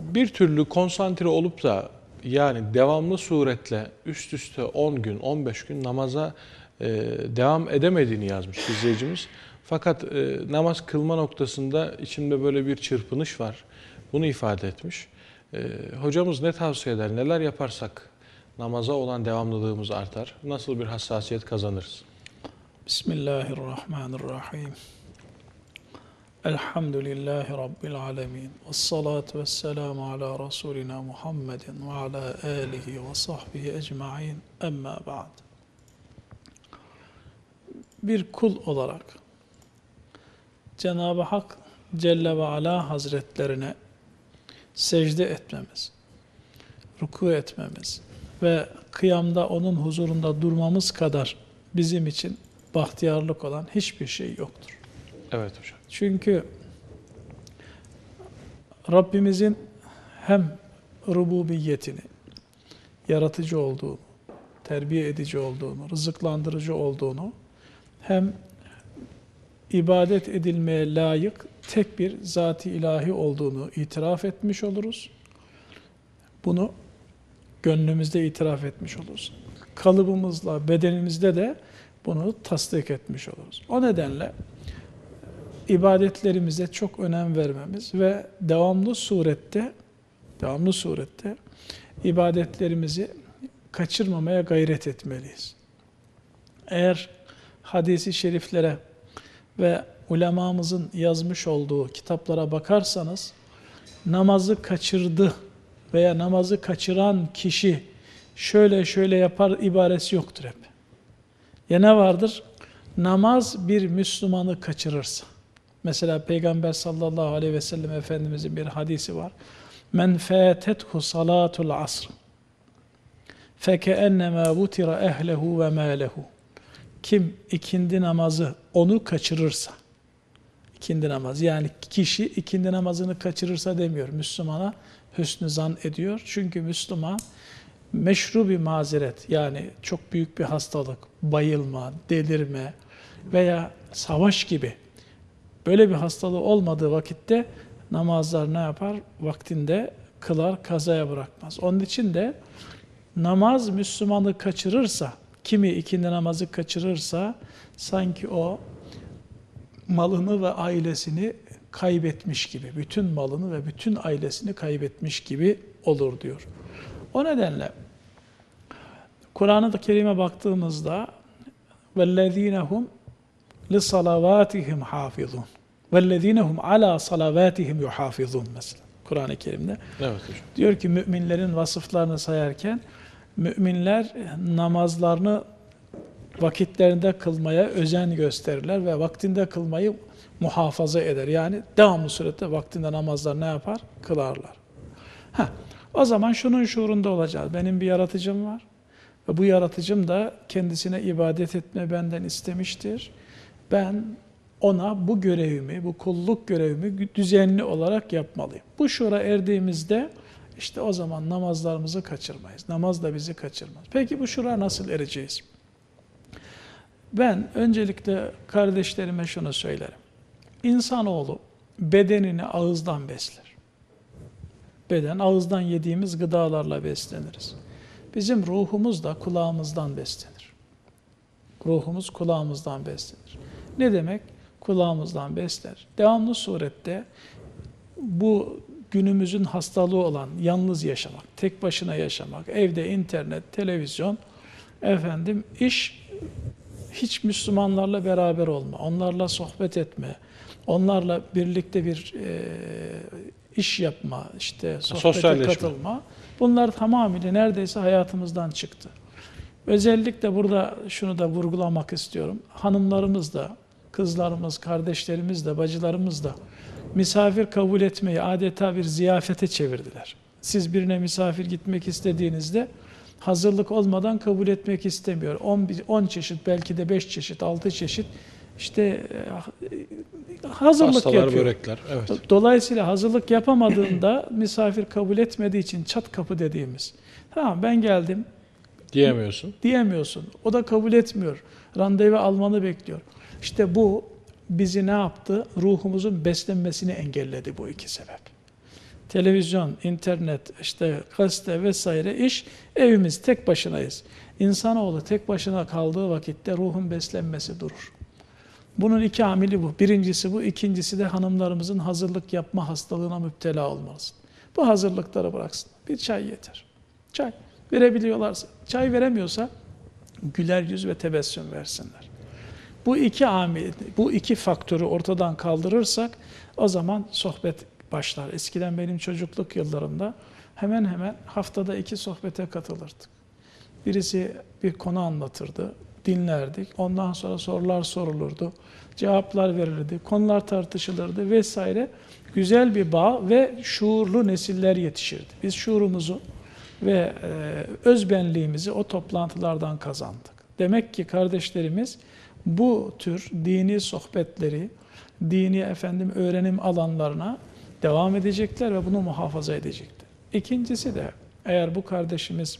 Bir türlü konsantre olup da yani devamlı suretle üst üste 10 gün, 15 gün namaza e, devam edemediğini yazmış izleyicimiz. Fakat e, namaz kılma noktasında içimde böyle bir çırpınış var. Bunu ifade etmiş. E, hocamız ne tavsiye eder? Neler yaparsak namaza olan devamlılığımız artar? Nasıl bir hassasiyet kazanırız? Bismillahirrahmanirrahim. Elhamdülillahi Rabbil alemin. Ve salatu ve selamu ala Resulina Muhammedin ve ala alihi ve sahbihi ecma'in. Emma ba'd. Bir kul olarak Cenab-ı Hak Celle ve Ala Hazretlerine secde etmemiz, ruku etmemiz ve kıyamda onun huzurunda durmamız kadar bizim için bahtiyarlık olan hiçbir şey yoktur. Evet hocam. Çünkü Rabbimizin hem rububiyetini, yaratıcı olduğunu, terbiye edici olduğunu, rızıklandırıcı olduğunu, hem ibadet edilmeye layık tek bir zati ilahi olduğunu itiraf etmiş oluruz. Bunu gönlümüzde itiraf etmiş oluruz. Kalıbımızla, bedenimizde de bunu tasdik etmiş oluruz. O nedenle ibadetlerimize çok önem vermemiz ve devamlı surette devamlı surette ibadetlerimizi kaçırmamaya gayret etmeliyiz. Eğer hadisi şeriflere ve ulemamızın yazmış olduğu kitaplara bakarsanız namazı kaçırdı veya namazı kaçıran kişi şöyle şöyle yapar ibaresi yoktur hep. Ya ne vardır? Namaz bir Müslümanı kaçırırsa. Mesela Peygamber sallallahu aleyhi ve sellem Efendimizin bir hadisi var. Men fâtethu salatul asr fekeennemâ vutira ehlehu ve mâlehu kim ikindi namazı onu kaçırırsa ikindi namazı yani kişi ikindi namazını kaçırırsa demiyor Müslümana hüsnü zan ediyor. Çünkü Müslüman meşru bir mazeret yani çok büyük bir hastalık, bayılma, delirme veya savaş gibi böyle bir hastalığı olmadığı vakitte namazlar ne yapar? Vaktinde kılar, kazaya bırakmaz. Onun için de namaz Müslümanı kaçırırsa, kimi ikindi namazı kaçırırsa sanki o malını ve ailesini kaybetmiş gibi, bütün malını ve bütün ailesini kaybetmiş gibi olur diyor. O nedenle Kur'an-ı Kerim'e baktığımızda وَالَّذ۪ينَ هُمْ لِصَلَوَاتِهِمْ حَافِظُونَ وَالَّذ۪ينَ هُمْ عَلَى صَلَوَاتِهِمْ يُحَافِظُونَ mesela Kur'an-ı Kerim'de. Evet hocam. Diyor ki müminlerin vasıflarını sayarken müminler namazlarını vakitlerinde kılmaya özen gösterirler ve vaktinde kılmayı muhafaza eder. Yani devamlı surette vaktinde namazlar ne yapar? Kılarlar. Heh, o zaman şunun şuurunda olacağız. Benim bir yaratıcım var. Ve bu yaratıcım da kendisine ibadet etme benden istemiştir. Ben ona bu görevimi, bu kulluk görevimi düzenli olarak yapmalıyım. Bu şura erdiğimizde işte o zaman namazlarımızı kaçırmayız. Namaz da bizi kaçırmaz. Peki bu şura nasıl ereceğiz? Ben öncelikle kardeşlerime şunu söylerim. İnsanoğlu bedenini ağızdan besler. Beden ağızdan yediğimiz gıdalarla besleniriz. Bizim ruhumuz da kulağımızdan beslenir. Ruhumuz kulağımızdan beslenir. Ne demek? Kulağımızdan besler. Devamlı surette bu günümüzün hastalığı olan yalnız yaşamak, tek başına yaşamak, evde internet, televizyon, efendim iş hiç Müslümanlarla beraber olma, onlarla sohbet etme, onlarla birlikte bir e, iş yapma, işte sohbete katılma. Bunlar tamamıyla neredeyse hayatımızdan çıktı. Özellikle burada şunu da vurgulamak istiyorum. Hanımlarımız da, kızlarımız, kardeşlerimiz de, bacılarımız da misafir kabul etmeyi adeta bir ziyafete çevirdiler. Siz birine misafir gitmek istediğinizde hazırlık olmadan kabul etmek istemiyor. 10, 10 çeşit, belki de 5 çeşit, 6 çeşit işte e, hazırlık Pastalar, yapıyor. börekler. Evet. Dolayısıyla hazırlık yapamadığında misafir kabul etmediği için çat kapı dediğimiz. Tamam ben geldim Diyemiyorsun. diyemiyorsun. O da kabul etmiyor. Randevu almanı bekliyor. İşte bu bizi ne yaptı? Ruhumuzun beslenmesini engelledi bu iki sebep. televizyon, internet, işte gazete vesaire iş, evimiz tek başınayız. İnsanoğlu tek başına kaldığı vakitte ruhun beslenmesi durur. Bunun iki amili bu. Birincisi bu, ikincisi de hanımlarımızın hazırlık yapma hastalığına müptela olmasın. Bu hazırlıkları bıraksın. Bir çay yeter. Çay. Verebiliyorlarsa. Çay veremiyorsa güler yüz ve tebessüm versinler. Bu iki amil, bu iki faktörü ortadan kaldırırsak o zaman sohbet başlar. Eskiden benim çocukluk yıllarımda hemen hemen haftada iki sohbete katılırdık. Birisi bir konu anlatırdı, dinlerdik. Ondan sonra sorular sorulurdu, cevaplar verilirdi, konular tartışılırdı vesaire. Güzel bir bağ ve şuurlu nesiller yetişirdi. Biz şuurumuzu ve e, özbenliğimizi o toplantılardan kazandık. Demek ki kardeşlerimiz bu tür dini sohbetleri, dini efendim öğrenim alanlarına devam edecekler ve bunu muhafaza edecekler. İkincisi de eğer bu kardeşimiz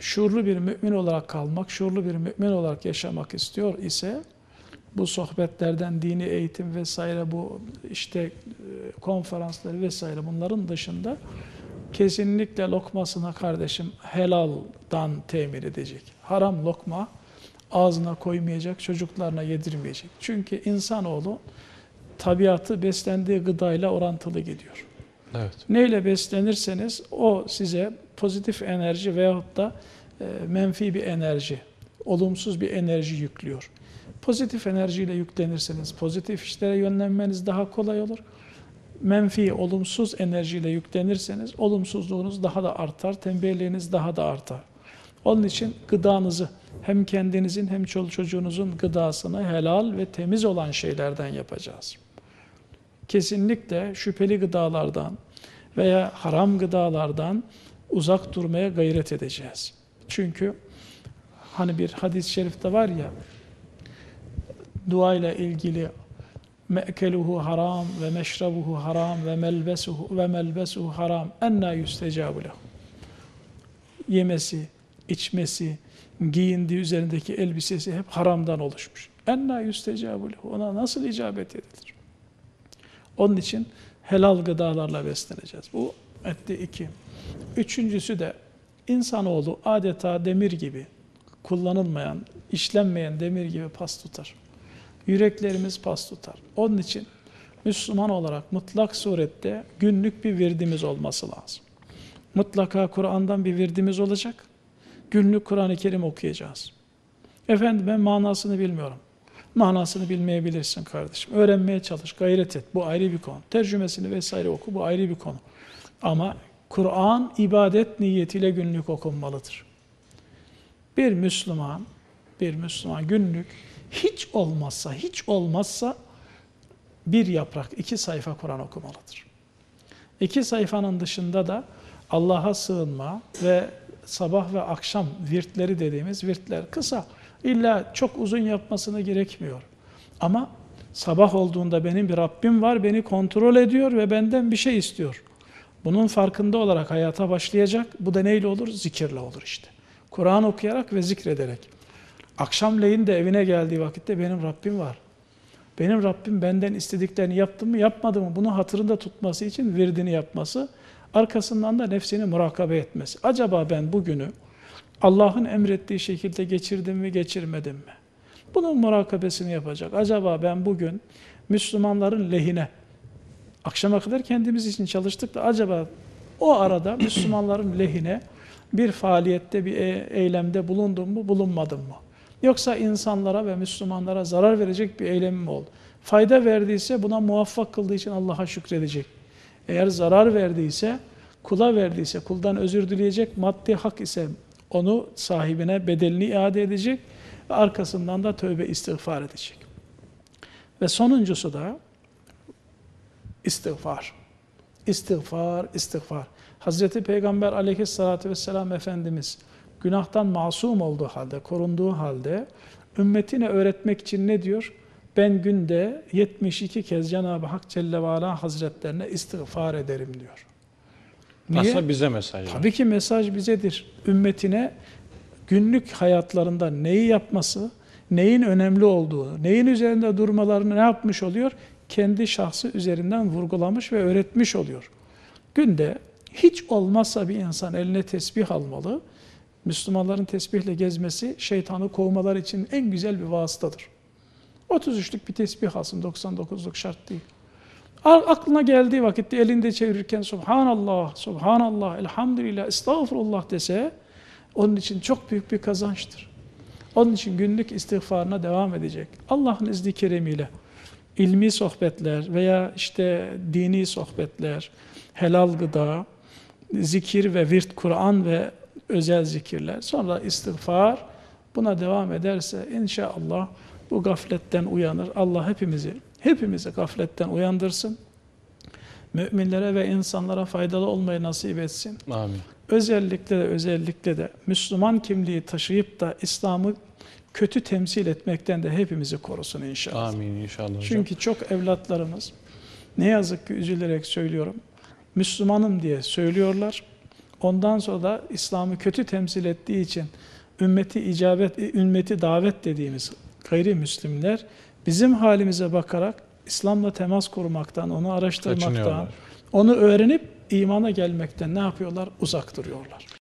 şuurlu bir mümin olarak kalmak, şuurlu bir mümin olarak yaşamak istiyor ise bu sohbetlerden dini eğitim vesaire bu işte e, konferansları vesaire bunların dışında kesinlikle lokmasına kardeşim helaldan temin edecek. Haram lokma ağzına koymayacak, çocuklarına yedirmeyecek. Çünkü insanoğlu tabiatı beslendiği gıdayla orantılı gidiyor. Evet. Neyle beslenirseniz o size pozitif enerji veyahut da e, menfi bir enerji, olumsuz bir enerji yüklüyor. Pozitif enerjiyle yüklenirseniz pozitif işlere yönlenmeniz daha kolay olur. Menfi, olumsuz enerjiyle yüklenirseniz olumsuzluğunuz daha da artar, tembelliğiniz daha da artar. Onun için gıdanızı hem kendinizin hem çoluk çocuğunuzun gıdasını helal ve temiz olan şeylerden yapacağız. Kesinlikle şüpheli gıdalardan veya haram gıdalardan uzak durmaya gayret edeceğiz. Çünkü hani bir hadis-i şerifte var ya dua ile ilgili me'keluhu haram ve meşrabuhu haram ve melbesuhu ve melbesuhu haram enna yüstecabu lehu. Yemesi, içmesi, giyindiği üzerindeki elbisesi hep haramdan oluşmuş. Enna yüstecabu. Ona nasıl icabet edilir? Onun için helal gıdalarla besleneceğiz. Bu etti iki. Üçüncüsü de insanoğlu adeta demir gibi kullanılmayan, işlenmeyen demir gibi pas tutar. Yüreklerimiz pas tutar. Onun için Müslüman olarak mutlak surette günlük bir virdimiz olması lazım. Mutlaka Kur'an'dan bir virdimiz olacak. Günlük Kur'an-ı Kerim okuyacağız. Efendim ben manasını bilmiyorum. Manasını bilmeyebilirsin kardeşim. Öğrenmeye çalış, gayret et. Bu ayrı bir konu. Tercümesini vesaire oku, bu ayrı bir konu. Ama Kur'an ibadet niyetiyle günlük okunmalıdır. Bir Müslüman, bir Müslüman günlük hiç olmazsa, hiç olmazsa bir yaprak, iki sayfa Kur'an okumalıdır. İki sayfanın dışında da Allah'a sığınma ve sabah ve akşam virtleri dediğimiz virtler kısa. İlla çok uzun yapmasını gerekmiyor. Ama sabah olduğunda benim bir Rabbim var, beni kontrol ediyor ve benden bir şey istiyor. Bunun farkında olarak hayata başlayacak. Bu da neyle olur? Zikirle olur işte. Kur'an okuyarak ve zikrederek. Akşamleyin de evine geldiği vakitte benim Rabbim var. Benim Rabbim benden istediklerini yaptı mı yapmadı mı bunu hatırında tutması için virdini yapması. Arkasından da nefsini murakabe etmesi. Acaba ben bugünü Allah'ın emrettiği şekilde geçirdim mi geçirmedim mi? Bunun murakabesini yapacak. Acaba ben bugün Müslümanların lehine akşama kadar kendimiz için çalıştık da acaba o arada Müslümanların lehine bir faaliyette, bir e, eylemde bulundum mu, bulunmadım mı? Yoksa insanlara ve Müslümanlara zarar verecek bir eylem mi oldu? Fayda verdiyse buna muvaffak kıldığı için Allah'a şükredecek. Eğer zarar verdiyse, kula verdiyse, kuldan özür dileyecek, maddi hak ise onu sahibine bedelini iade edecek ve arkasından da tövbe istiğfar edecek. Ve sonuncusu da istiğfar. İstiğfar, istiğfar. Hazreti Peygamber aleyhissalatü vesselam Efendimiz günahtan masum olduğu halde, korunduğu halde ümmetine öğretmek için ne diyor? Ben günde 72 kez Cenab-ı Hak Celle ve Ala Hazretlerine istiğfar ederim diyor. Niye? Aslında bize mesaj. Tabii ki mesaj bizedir. Ümmetine günlük hayatlarında neyi yapması, neyin önemli olduğu, neyin üzerinde durmalarını ne yapmış oluyor? Kendi şahsı üzerinden vurgulamış ve öğretmiş oluyor. Günde hiç olmazsa bir insan eline tesbih almalı. Müslümanların tesbihle gezmesi şeytanı kovmalar için en güzel bir vasıtadır. 33'lük bir tesbih alsın, 99'luk şart değil. Aklına geldiği vakitte elinde çevirirken Subhanallah, Subhanallah, Elhamdülillah, Estağfurullah dese onun için çok büyük bir kazançtır. Onun için günlük istiğfarına devam edecek. Allah'ın izni keremiyle ilmi sohbetler veya işte dini sohbetler, helal gıda, zikir ve virt Kur'an ve özel zikirler, sonra istiğfar buna devam ederse inşallah bu gafletten uyanır. Allah hepimizi hepimizi gafletten uyandırsın. Müminlere ve insanlara faydalı olmayı nasip etsin. Amin. Özellikle de özellikle de Müslüman kimliği taşıyıp da İslam'ı kötü temsil etmekten de hepimizi korusun inşallah. Amin inşallah hocam. Çünkü çok evlatlarımız ne yazık ki üzülerek söylüyorum. Müslümanım diye söylüyorlar. Ondan sonra da İslam'ı kötü temsil ettiği için ümmeti icabet, ümmeti davet dediğimiz gayrimüslimler bizim halimize bakarak İslam'la temas kurmaktan, onu araştırmaktan, onu öğrenip imana gelmekten ne yapıyorlar? Uzak duruyorlar.